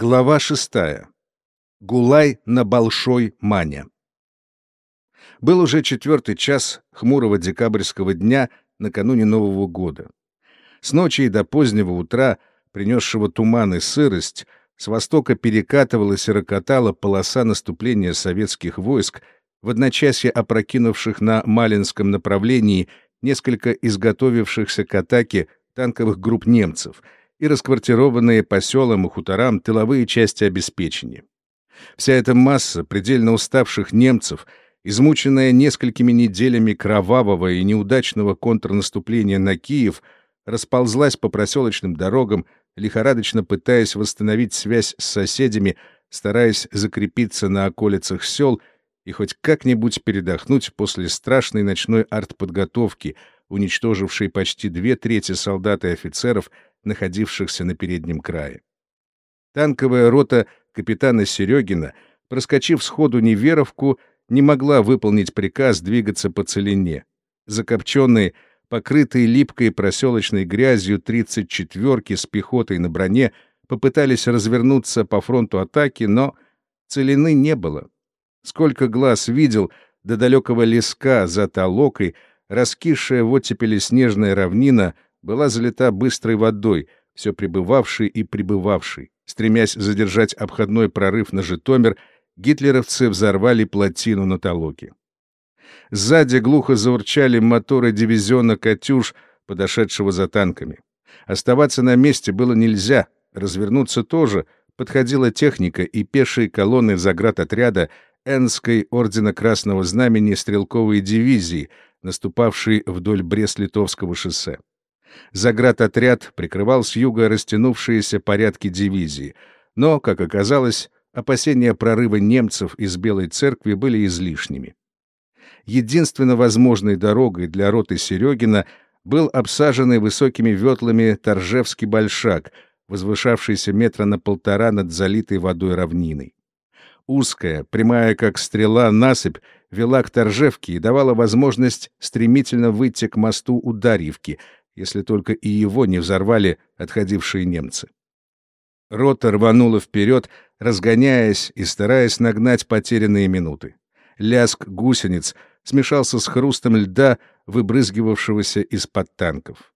Глава шестая. Гулай на Большой Мане. Был уже четвертый час хмурого декабрьского дня накануне Нового года. С ночи и до позднего утра, принесшего туман и сырость, с востока перекатывалась и рокотала полоса наступления советских войск, в одночасье опрокинувших на Малинском направлении несколько изготовившихся к атаке танковых групп немцев — и расквартированные по селам и хуторам тыловые части обеспечения. Вся эта масса предельно уставших немцев, измученная несколькими неделями кровавого и неудачного контрнаступления на Киев, расползлась по проселочным дорогам, лихорадочно пытаясь восстановить связь с соседями, стараясь закрепиться на околицах сел и хоть как-нибудь передохнуть после страшной ночной артподготовки, уничтожившей почти две трети солдат и офицеров — находившихся на переднем крае. Танковая рота капитана Серегина, проскочив сходу Неверовку, не могла выполнить приказ двигаться по целине. Закопченные, покрытые липкой проселочной грязью 34-ки с пехотой на броне попытались развернуться по фронту атаки, но целины не было. Сколько глаз видел до далекого леска за толокой, раскисшая в оттепели снежная равнина — была залита быстрой водой, все пребывавшей и пребывавшей. Стремясь задержать обходной прорыв на Житомир, гитлеровцы взорвали плотину на Толоке. Сзади глухо заурчали моторы дивизиона «Катюш», подошедшего за танками. Оставаться на месте было нельзя, развернуться тоже, подходила техника и пешие колонны заградотряда Энской ордена Красного Знамени стрелковой дивизии, наступавшей вдоль Брест-Литовского шоссе. Заградотряд прикрывал с юга растянувшиеся порядки дивизии, но, как оказалось, опасения прорыва немцев из Белой церкви были излишними. Единственно возможной дорогой для роты Серегина был обсаженный высокими ветлами Торжевский большак, возвышавшийся метра на полтора над залитой водой равниной. Узкая, прямая как стрела, насыпь вела к Торжевке и давала возможность стремительно выйти к мосту у Дарьевки — если только и его не взорвали отходившие немцы. Рота рванула вперед, разгоняясь и стараясь нагнать потерянные минуты. Ляск гусениц смешался с хрустом льда, выбрызгивавшегося из-под танков.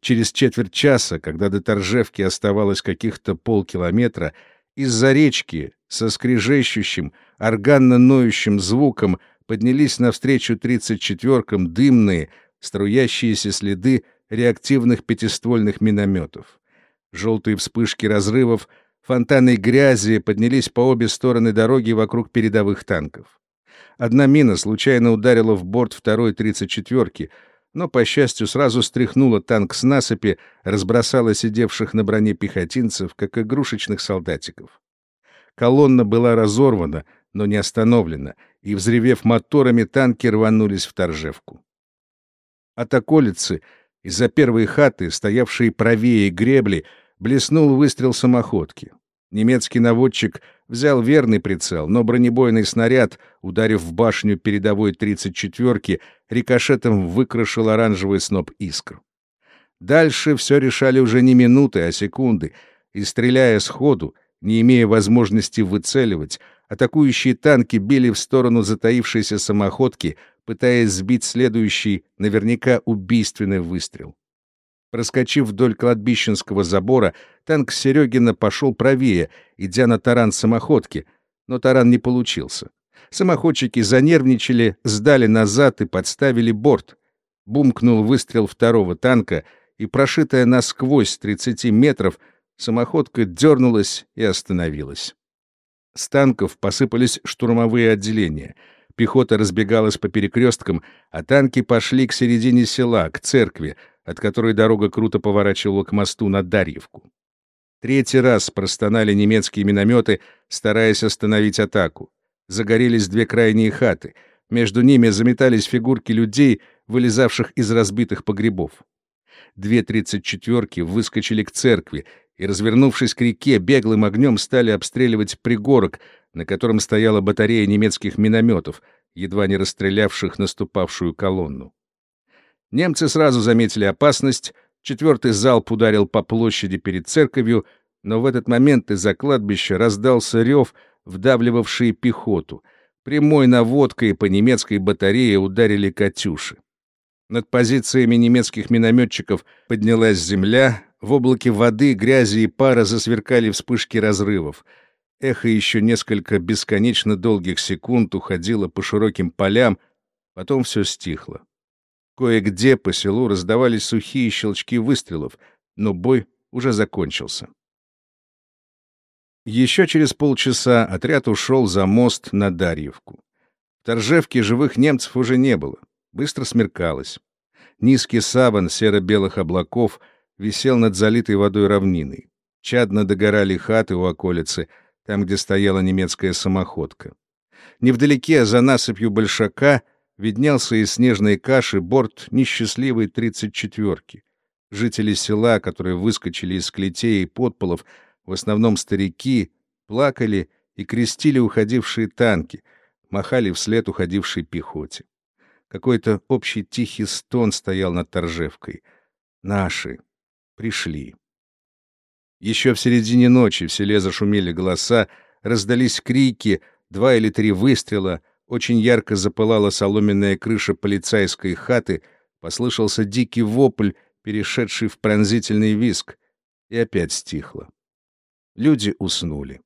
Через четверть часа, когда до Торжевки оставалось каких-то полкилометра, из-за речки со скрежещущим, органно-ноющим звуком поднялись навстречу тридцать четверкам дымные, струящиеся следы реактивных пятиствольных минометов. Желтые вспышки разрывов, фонтаны грязи поднялись по обе стороны дороги вокруг передовых танков. Одна мина случайно ударила в борт второй 34-ки, но, по счастью, сразу стряхнула танк с насыпи, разбросала сидевших на броне пехотинцев, как игрушечных солдатиков. Колонна была разорвана, но не остановлена, и, взревев моторами, танки рванулись в торжевку. От околицы, из-за первой хаты, стоявшей правее гребли, блеснул выстрел самоходки. Немецкий наводчик взял верный прицел, но бронебойный снаряд, ударив в башню передовой 34-ки, рикошетом выкрашил оранжевый сноп искр. Дальше все решали уже не минуты, а секунды, и, стреляя сходу, не имея возможности выцеливать, атакующие танки били в сторону затаившейся самоходки, пытаясь сбить следующий, наверняка убийственный выстрел. Проскочив вдоль кладбищенского забора, танк Серегина пошел правее, идя на таран самоходки, но таран не получился. Самоходчики занервничали, сдали назад и подставили борт. Бумкнул выстрел второго танка, и, прошитая насквозь 30 метров, самоходка дернулась и остановилась. С танков посыпались штурмовые отделения — Пехота разбегалась по перекресткам, а танки пошли к середине села, к церкви, от которой дорога круто поворачивала к мосту на Дарьевку. Третий раз простонали немецкие минометы, стараясь остановить атаку. Загорелись две крайние хаты. Между ними заметались фигурки людей, вылезавших из разбитых погребов. Две тридцать четверки выскочили к церкви и, развернувшись к реке, беглым огнем стали обстреливать пригорок, на котором стояла батарея немецких минометов, едва не расстрелявших наступавшую колонну. Немцы сразу заметили опасность, четвертый залп ударил по площади перед церковью, Но в этот момент из-за кладбища раздался рев, вдавливавший пехоту. Прямой наводкой по немецкой батарее ударили «Катюши». Над позициями немецких минометчиков поднялась земля, в облаке воды, грязи и пара засверкали вспышки разрывов. Эхо еще несколько бесконечно долгих секунд уходило по широким полям, потом все стихло. Кое-где по селу раздавались сухие щелчки выстрелов, но бой уже закончился. Еще через полчаса отряд ушел за мост на Дарьевку. В Торжевке живых немцев уже не было. Быстро смеркалось. Низкий саван серо-белых облаков висел над залитой водой равниной. Чадно догорали хаты у околицы, там, где стояла немецкая самоходка. Невдалеке, за насыпью большака, виднелся из снежной каши борт несчастливой тридцать четверки. Жители села, которые выскочили из клетей и подполов, в основном старики, плакали и крестили уходившие танки, махали вслед уходившей пехоте. Какой-то общий тихий стон стоял над Торжевкой. Наши. Пришли. Еще в середине ночи в селе зашумели голоса, раздались крики, два или три выстрела, очень ярко запылала соломенная крыша полицейской хаты, послышался дикий вопль, перешедший в пронзительный визг, и опять стихло. Люди уснули.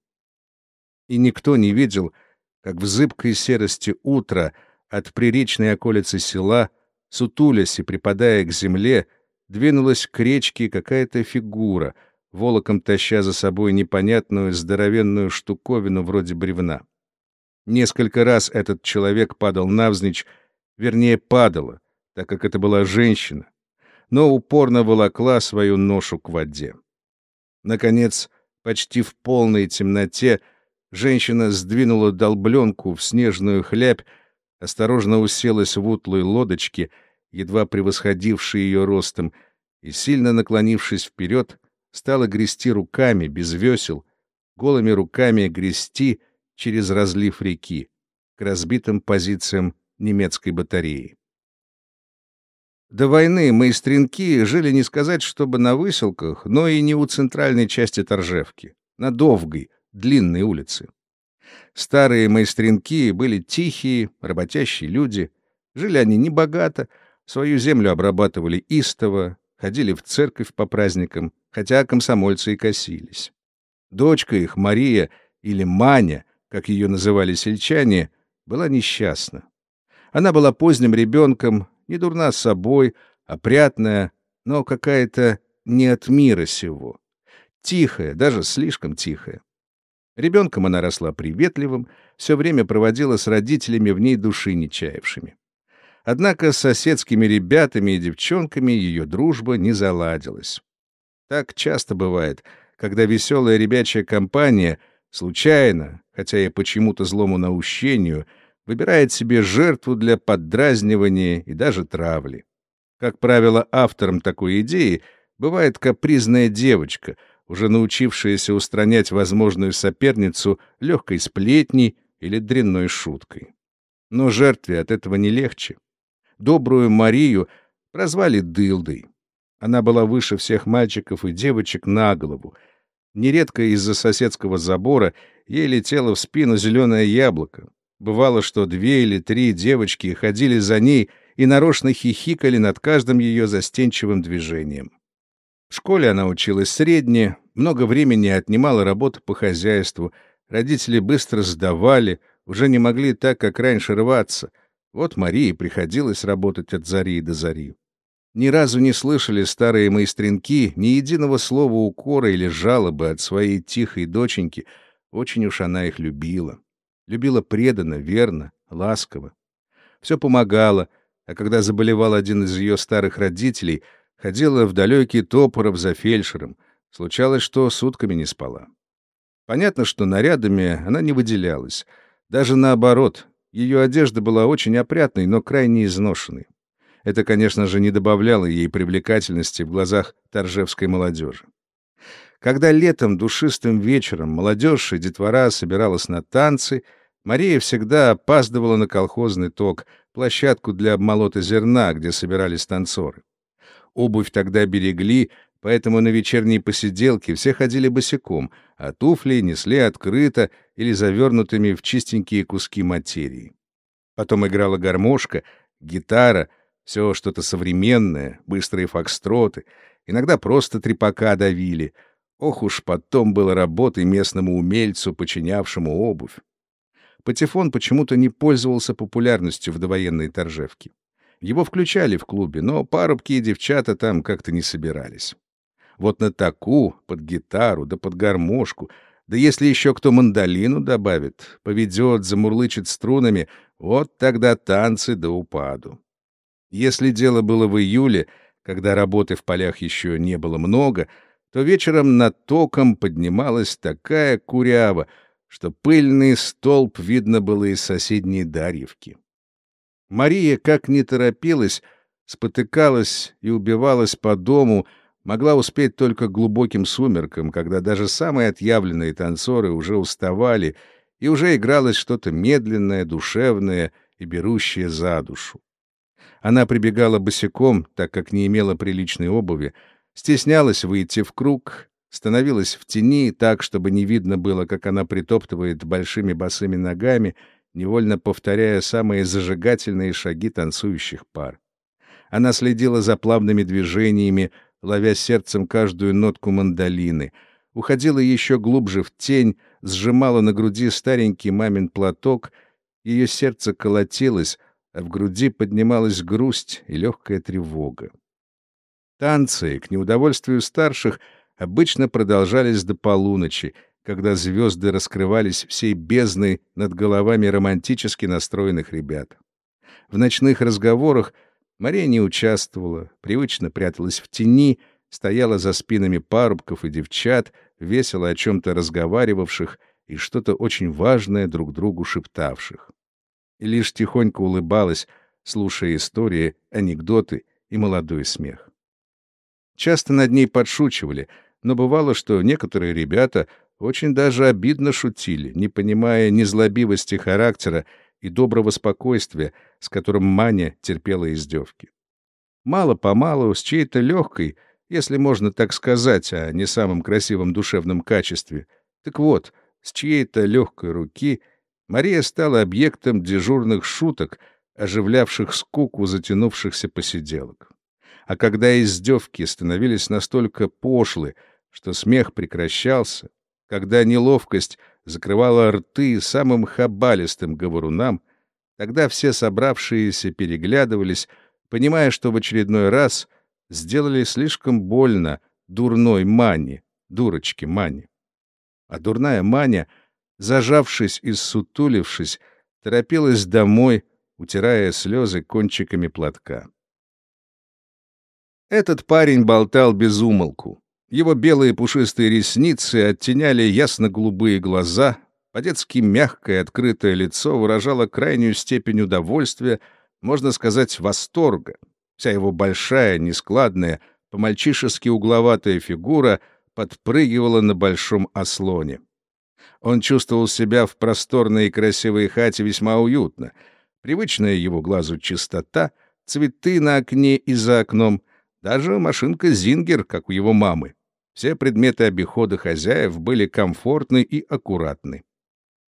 И никто не видел, как в зыбкой серости утра от приречной околицы села, сутулясь и припадая к земле, двинулась к речке какая-то фигура, волоком таща за собой непонятную здоровенную штуковину вроде бревна. Несколько раз этот человек падал навзничь, вернее, падала, так как это была женщина, но упорно волокла свою ношу к воде. Наконец, Почти в полной темноте женщина сдвинула долбленку в снежную хлябь, осторожно уселась в утлой лодочке, едва превосходившей ее ростом, и, сильно наклонившись вперед, стала грести руками, без весел, голыми руками грести через разлив реки, к разбитым позициям немецкой батареи. До войны майстринки жили не сказать, чтобы на выселках, но и не у центральной части Торжевки, на Довгой, длинной улице. Старые майстринки были тихие, работящие люди. Жили они небогато, свою землю обрабатывали истово, ходили в церковь по праздникам, хотя комсомольцы и косились. Дочка их, Мария или Маня, как ее называли сельчане, была несчастна. Она была поздним ребенком, не дурна собой, опрятная, но какая-то не от мира сего. Тихая, даже слишком тихая. Ребенком она росла приветливым, все время проводила с родителями в ней души не чаявшими. Однако с соседскими ребятами и девчонками ее дружба не заладилась. Так часто бывает, когда веселая ребячья компания случайно, хотя и почему-то злому наущению, выбирает себе жертву для поддразнивания и даже травли. Как правило, автором такой идеи бывает капризная девочка, уже научившаяся устранять возможную соперницу легкой сплетней или дрянной шуткой. Но жертве от этого не легче. Добрую Марию прозвали Дылдой. Она была выше всех мальчиков и девочек на голову. Нередко из-за соседского забора ей летело в спину зеленое яблоко, Бывало, что две или три девочки ходили за ней и нарочно хихикали над каждым ее застенчивым движением. В школе она училась средне, много времени отнимала работа по хозяйству, родители быстро сдавали, уже не могли так, как раньше, рваться. Вот Марии приходилось работать от зари до зари. Ни разу не слышали старые майстринки ни единого слова укора или жалобы от своей тихой доченьки, очень уж она их любила. Любила преданно, верно, ласково. Все помогало, а когда заболевал один из ее старых родителей, ходила в далекий Топоров за фельдшером. Случалось, что сутками не спала. Понятно, что нарядами она не выделялась. Даже наоборот, ее одежда была очень опрятной, но крайне изношенной. Это, конечно же, не добавляло ей привлекательности в глазах торжевской молодежи. Когда летом, душистым вечером, молодежь и детвора собиралась на танцы — Мария всегда опаздывала на колхозный ток, площадку для обмолота зерна, где собирались танцоры. Обувь тогда берегли, поэтому на вечерние посиделки все ходили босиком, а туфли несли открыто или завернутыми в чистенькие куски материи. Потом играла гармошка, гитара, все что-то современное, быстрые фокстроты, иногда просто трепака давили. Ох уж потом было работой местному умельцу, починявшему обувь. Патефон почему-то не пользовался популярностью в довоенной торжевке. Его включали в клубе, но парубки и девчата там как-то не собирались. Вот на таку, под гитару, да под гармошку, да если еще кто мандолину добавит, поведет, замурлычет струнами, вот тогда танцы до упаду. Если дело было в июле, когда работы в полях еще не было много, то вечером над током поднималась такая курява, что пыльный столб видно было из соседней Дарьевки. Мария, как ни торопилась, спотыкалась и убивалась по дому, могла успеть только глубоким сумеркам, когда даже самые отъявленные танцоры уже уставали, и уже игралось что-то медленное, душевное и берущее за душу. Она прибегала босиком, так как не имела приличной обуви, стеснялась выйти в круг, становилась в тени так, чтобы не видно было, как она притоптывает большими босыми ногами — невольно повторяя самые зажигательные шаги танцующих пар. Она следила за плавными движениями, ловя сердцем каждую нотку мандолины, уходила еще глубже в тень, сжимала на груди старенький мамин платок, ее сердце колотилось, а в груди поднималась грусть и легкая тревога. Танцы, к неудовольствию старших, обычно продолжались до полуночи, когда звезды раскрывались всей бездной над головами романтически настроенных ребят. В ночных разговорах Мария не участвовала, привычно пряталась в тени, стояла за спинами парубков и девчат, весело о чем-то разговаривавших и что-то очень важное друг другу шептавших. И лишь тихонько улыбалась, слушая истории, анекдоты и молодой смех. Часто над ней подшучивали, но бывало, что некоторые ребята очень даже обидно шутили, не понимая незлобивости характера и доброго спокойствия, с которым Маня терпела издевки. Мало-помалу, с чьей-то легкой, если можно так сказать, о не самом красивом душевном качестве, так вот, с чьей-то легкой руки Мария стала объектом дежурных шуток, оживлявших скуку затянувшихся посиделок. А когда издевки становились настолько пошлы, что смех прекращался, когда неловкость закрывала рты самым хабалистым говорунам, тогда все собравшиеся переглядывались, понимая, что в очередной раз сделали слишком больно дурной Мане, дурочке Мане. А дурная Маня, зажавшись и сутулившись, торопилась домой, утирая слезы кончиками платка. Этот парень болтал без умолку. Его белые пушистые ресницы оттеняли ясно-голубые глаза, по-детски мягкое открытое лицо выражало крайнюю степень удовольствия, можно сказать, восторга. Вся его большая, нескладная, по-мальчишески угловатая фигура подпрыгивала на большом ослоне. Он чувствовал себя в просторной и красивой хате весьма уютно. Привычная его глазу чистота, цветы на окне и за окном, даже машинка «Зингер», как у его мамы. Все предметы обихода хозяев были комфортны и аккуратны.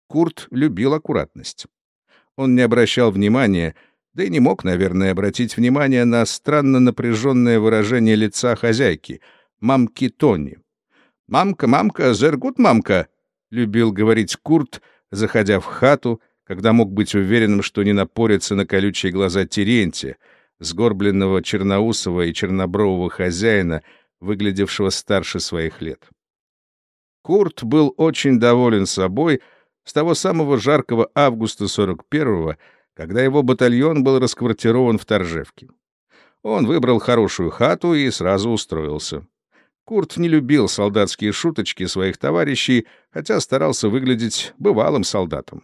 Курт любил аккуратность. Он не обращал внимания, да и не мог, наверное, обратить внимание на странно напряженное выражение лица хозяйки, мамки Тони. «Мамка, мамка, зергут мамка!» — любил говорить Курт, заходя в хату, когда мог быть уверенным, что не напорится на колючие глаза Терентия, сгорбленного черноусого и чернобрового хозяина — выглядевшего старше своих лет. Курт был очень доволен собой с того самого жаркого августа 41-го, когда его батальон был расквартирован в Торжевке. Он выбрал хорошую хату и сразу устроился. Курт не любил солдатские шуточки своих товарищей, хотя старался выглядеть бывалым солдатом.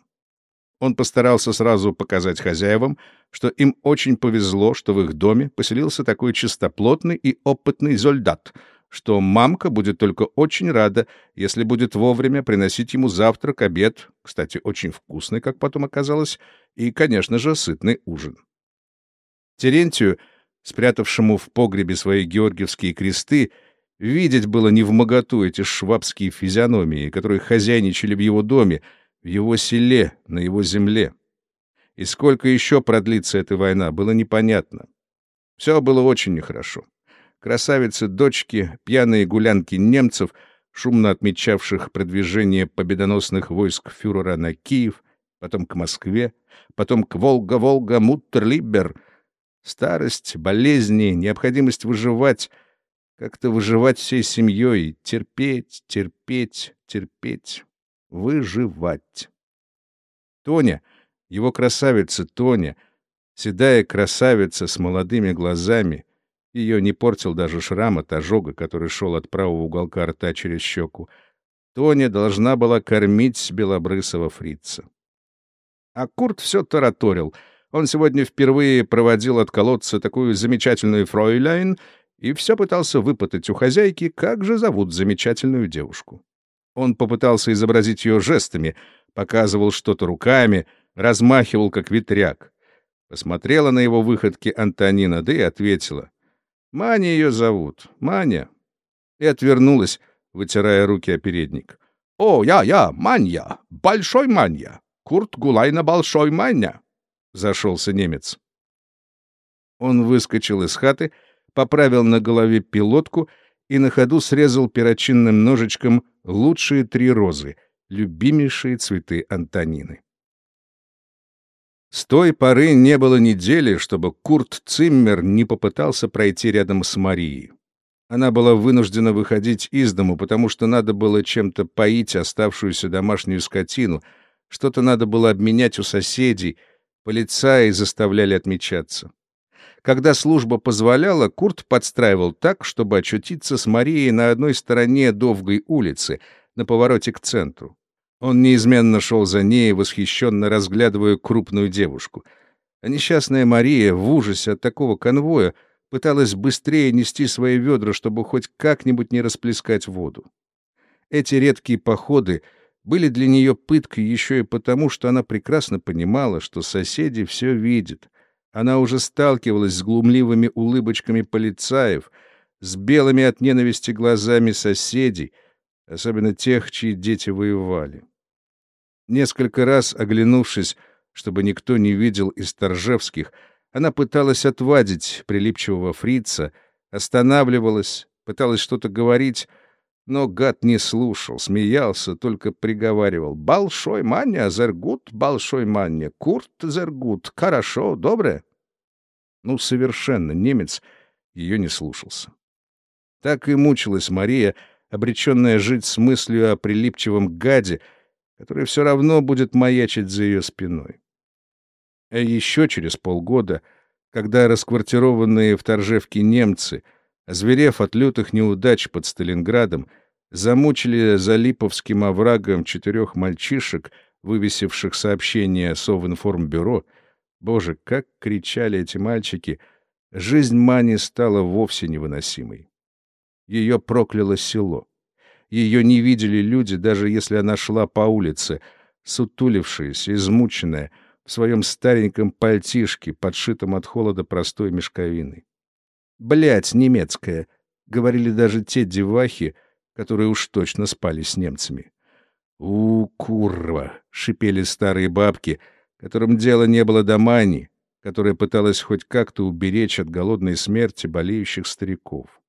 Он постарался сразу показать хозяевам, что им очень повезло, что в их доме поселился такой чистоплотный и опытный зольдат, что мамка будет только очень рада, если будет вовремя приносить ему завтрак, обед, кстати, очень вкусный, как потом оказалось, и, конечно же, сытный ужин. Терентию, спрятавшему в погребе свои георгиевские кресты, Видеть было не в моготу эти швабские физиономии, которые хозяйничали в его доме, в его селе, на его земле. И сколько еще продлится эта война, было непонятно. Все было очень нехорошо. Красавицы-дочки, пьяные гулянки немцев, шумно отмечавших продвижение победоносных войск фюрера на Киев, потом к Москве, потом к Волга-Волга, Муттерлибер. Старость, болезни, необходимость выживать, как-то выживать всей семьей, терпеть, терпеть, терпеть, выживать. Тоня, его красавица Тоня, седая красавица с молодыми глазами, ее не портил даже шрам от ожога, который шел от правого уголка рта через щеку. Тоня должна была кормить белобрысого фрица. А Курт все тараторил. Он сегодня впервые проводил от колодца такую замечательную фройляйн и все пытался выпытать у хозяйки, как же зовут замечательную девушку. Он попытался изобразить ее жестами, показывал что-то руками, размахивал, как ветряк. Посмотрела на его выходки Антонина, да и ответила. «Маня ее зовут. Маня». И отвернулась, вытирая руки о передник. «О, я-я, Манья! Большой Манья! Курт Гулайна Большой Манья!» — зашелся немец. Он выскочил из хаты, поправил на голове пилотку и на ходу срезал перочинным ножичком лучшие три розы, любимейшие цветы Антонины. С той поры не было недели, чтобы Курт Циммер не попытался пройти рядом с Марией. Она была вынуждена выходить из дому, потому что надо было чем-то поить оставшуюся домашнюю скотину — что-то надо было обменять у соседей, полицаи заставляли отмечаться. Когда служба позволяла, Курт подстраивал так, чтобы очутиться с Марией на одной стороне Довгой улицы, на повороте к центру. Он неизменно шел за ней, восхищенно разглядывая крупную девушку. А несчастная Мария в ужасе от такого конвоя пыталась быстрее нести свои ведра, чтобы хоть как-нибудь не расплескать воду. Эти редкие походы — были для нее пыткой еще и потому, что она прекрасно понимала, что соседи все видят. Она уже сталкивалась с глумливыми улыбочками полицаев, с белыми от ненависти глазами соседей, особенно тех, чьи дети воевали. Несколько раз оглянувшись, чтобы никто не видел из Торжевских, она пыталась отвадить прилипчивого фрица, останавливалась, пыталась что-то говорить, но гад не слушал, смеялся, только приговаривал. «Большой манья, зергут, большой манья, курт зергут, хорошо, добре». Ну, совершенно немец ее не слушался. Так и мучилась Мария, обреченная жить с мыслью о прилипчивом гаде, который все равно будет маячить за ее спиной. А еще через полгода, когда расквартированные в Торжевке немцы — Озверев от лютых неудач под Сталинградом, замучили за Липовским оврагом четырех мальчишек, вывесивших сообщение Совинформбюро. Боже, как кричали эти мальчики! Жизнь Мани стала вовсе невыносимой. Ее прокляло село. Ее не видели люди, даже если она шла по улице, сутулившаяся, измученная, в своем стареньком пальтишке, подшитом от холода простой мешковиной. Блять, немецкая, говорили даже те девахи, которые уж точно спали с немцами. У, курва, шипели старые бабки, которым дело не было до мани, которая пыталась хоть как-то уберечь от голодной смерти болеющих стариков.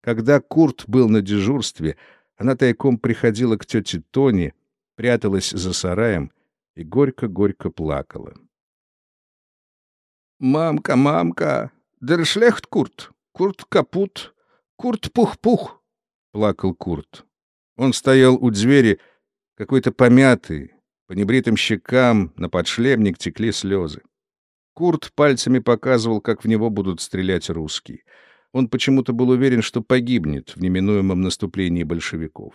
Когда Курт был на дежурстве, она тайком приходила к тете Тони, пряталась за сараем и горько-горько плакала. «Мамка, мамка, «Дер шлехт Курт! Курт капут! Курт пух-пух!» — плакал Курт. Он стоял у двери, какой-то помятый, по небритым щекам на подшлемник текли слезы. Курт пальцами показывал, как в него будут стрелять русские. Он почему-то был уверен, что погибнет в неминуемом наступлении большевиков.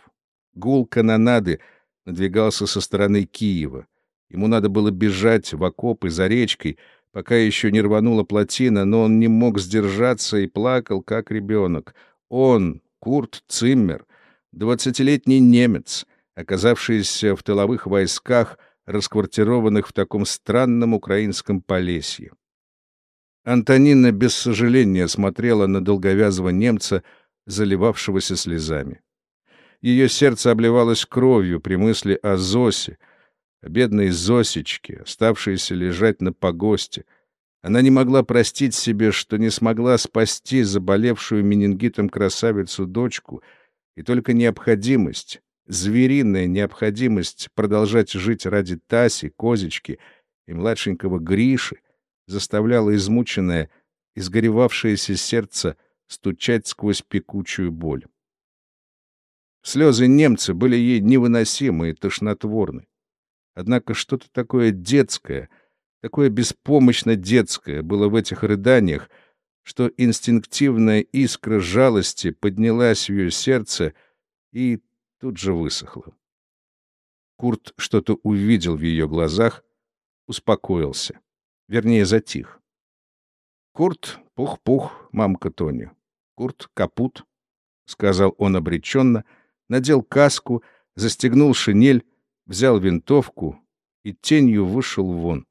Гул канонады надвигался со стороны Киева. Ему надо было бежать в окопы за речкой — пока еще не рванула плотина, но он не мог сдержаться и плакал, как ребенок. Он, Курт Циммер, двадцатилетний немец, оказавшийся в тыловых войсках, расквартированных в таком странном украинском Полесье. Антонина без сожаления смотрела на долговязого немца заливавшегося слезами. Ее сердце обливалось кровью при мысли о Зосе, бедной Зосечке, оставшейся лежать на погосте. Она не могла простить себе, что не смогла спасти заболевшую менингитом красавицу-дочку, и только необходимость, звериная необходимость продолжать жить ради Таси, Козечки и младшенького Гриши заставляла измученное, изгоревавшееся сердце стучать сквозь пекучую боль. Слезы немца были ей невыносимы и тошнотворны. Однако что-то такое детское, такое беспомощно детское было в этих рыданиях, что инстинктивная искра жалости поднялась в ее сердце и тут же высохла. Курт что-то увидел в ее глазах, успокоился. Вернее, затих. Курт — пух-пух, мамка Тони. Курт — капут, — сказал он обреченно, надел каску, застегнул шинель, взял винтовку и тенью вышел вон,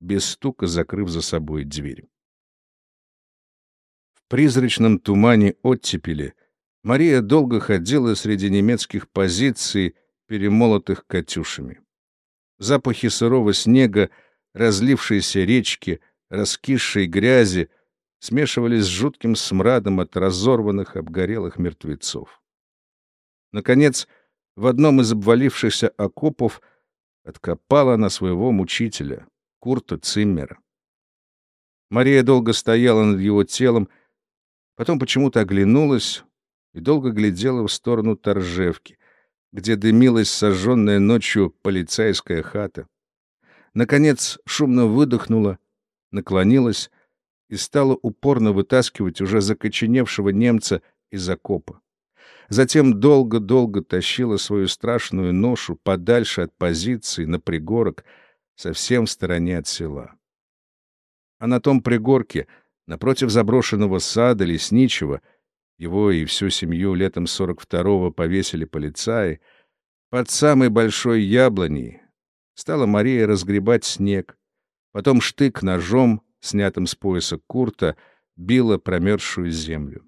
без стука закрыв за собой дверь. В призрачном тумане оттепели Мария долго ходила среди немецких позиций, перемолотых катюшами. Запахи сырого снега разлившиеся речки, раскисшей грязи смешивались с жутким смрадом от разорванных обгорелых мертвецов. Наконец, в одном из обвалившихся окопов откопала она своего мучителя, Курта Циммера. Мария долго стояла над его телом, потом почему-то оглянулась и долго глядела в сторону Торжевки, где дымилась сожженная ночью полицейская хата наконец шумно выдохнула, наклонилась и стала упорно вытаскивать уже закоченевшего немца из окопа. Затем долго-долго тащила свою страшную ношу подальше от позиции на пригорок, совсем в стороне от села. А на том пригорке, напротив заброшенного сада лесничего, его и всю семью летом 42-го повесили полицаи, под самой большой яблоней, Стала Мария разгребать снег. Потом штык ножом, снятым с пояса курта, била промерзшую землю.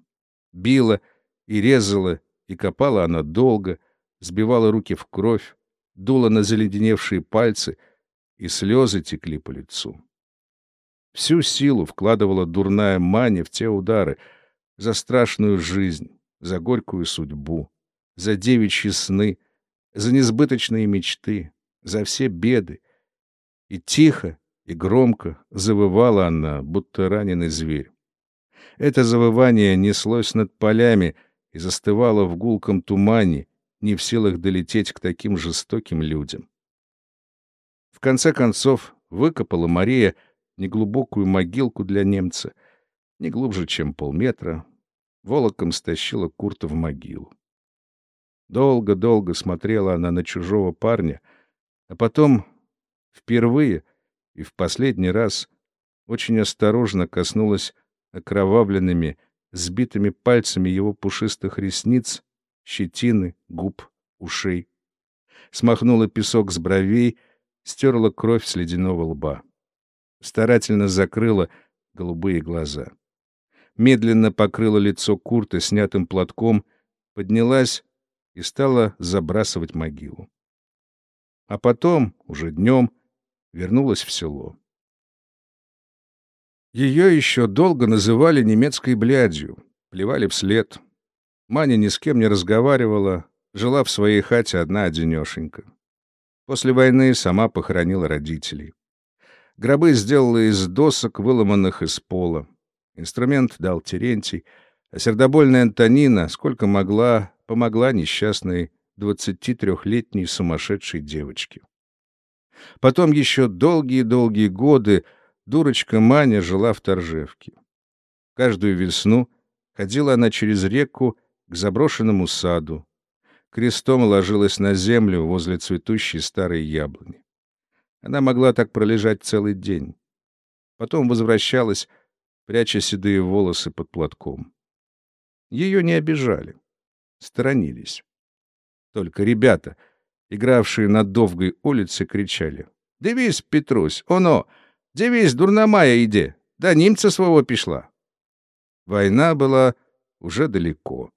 Била и резала, и копала она долго, сбивала руки в кровь, дула на заледеневшие пальцы, и слезы текли по лицу. Всю силу вкладывала дурная Маня в те удары за страшную жизнь, за горькую судьбу, за девичьи сны, за несбыточные мечты, за все беды. И тихо, и громко завывала она, будто раненый зверь. Это завывание неслось над полями и застывало в гулком тумане, не в силах долететь к таким жестоким людям. В конце концов выкопала Мария неглубокую могилку для немца, не глубже, чем полметра, волоком стащила Курта в могилу. Долго-долго смотрела она на чужого парня — а потом, впервые и в последний раз, очень осторожно коснулась окровавленными, сбитыми пальцами его пушистых ресниц, щетины, губ, ушей. Смахнула песок с бровей, стерла кровь с ледяного лба. Старательно закрыла голубые глаза. Медленно покрыла лицо Курта снятым платком, поднялась и стала забрасывать могилу а потом, уже днем, вернулась в село. Ее еще долго называли немецкой блядью, плевали вслед. Маня ни с кем не разговаривала, жила в своей хате одна-одинешенька. После войны сама похоронила родителей. Гробы сделала из досок, выломанных из пола. Инструмент дал Терентий, а сердобольная Антонина, сколько могла, помогла несчастной 23-летней сумасшедшей девочки. Потом еще долгие-долгие годы дурочка Маня жила в Торжевке. Каждую весну ходила она через реку к заброшенному саду, крестом ложилась на землю возле цветущей старой яблони. Она могла так пролежать целый день. Потом возвращалась, пряча седые волосы под платком. Ее не обижали, сторонились. Только ребята, игравшие на Довгой улице, кричали. «Дивись, Петрусь, оно! Дивись, дурномая иде! Да немца своего пішла!» Война была уже далеко.